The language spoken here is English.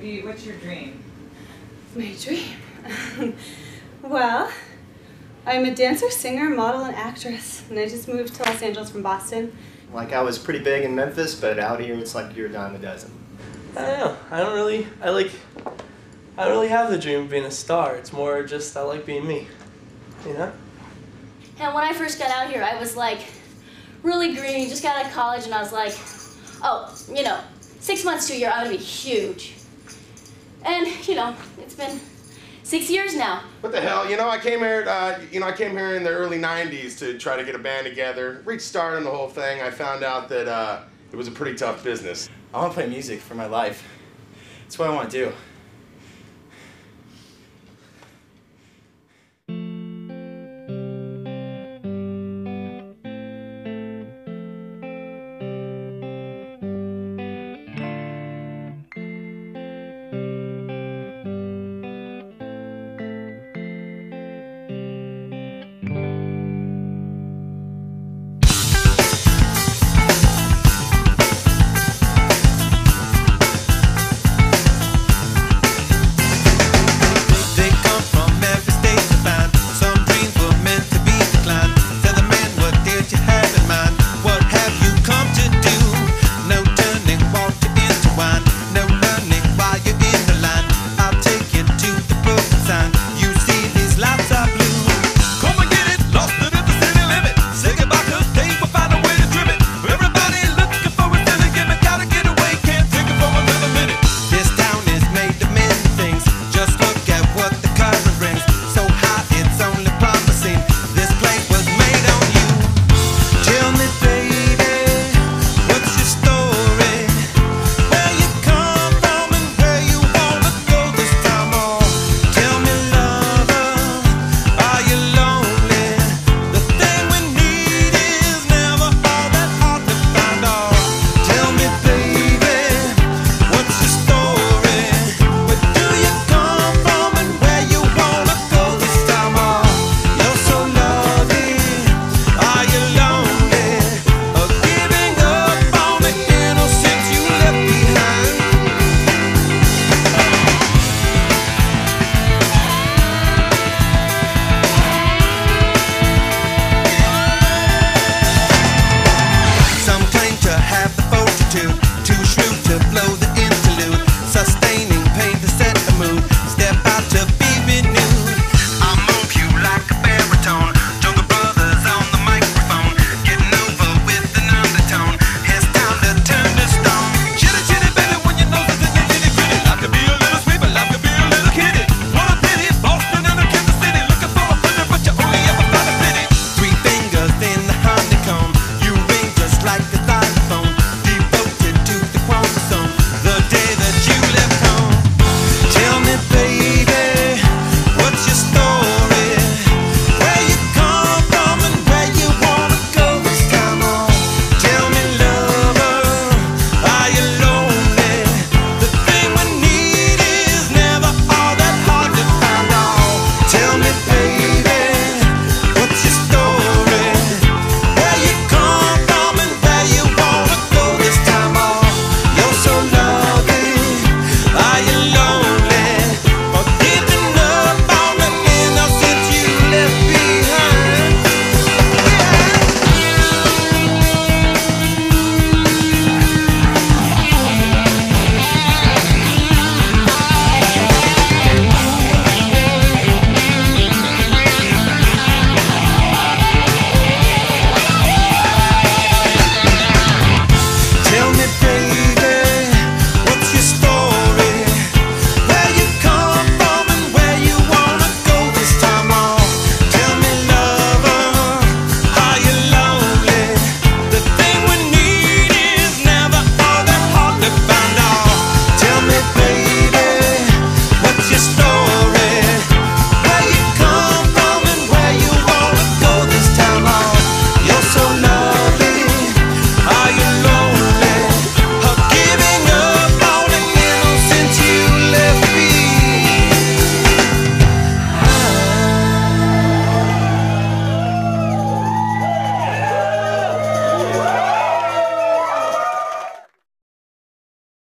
What you? What's your dream? My dream. well, I'm a dancer, singer, model, and actress, and I just moved to Los Angeles from Boston. Like I was pretty big in Memphis, but out here it's like you're a dime a dozen. I don't know. I don't really. I like. I don't really have the dream of being a star. It's more just I like being me. You know. And when I first got out here, I was like really green, just got out of college, and I was like, oh, you know, six months to a year, I'm gonna be huge. And you know, it's been six years now. What the hell? You know, I came here. Uh, you know, I came here in the early '90s to try to get a band together, reach stardom, the whole thing. I found out that uh, it was a pretty tough business. I want to play music for my life. That's what I want to do. Some claim to have the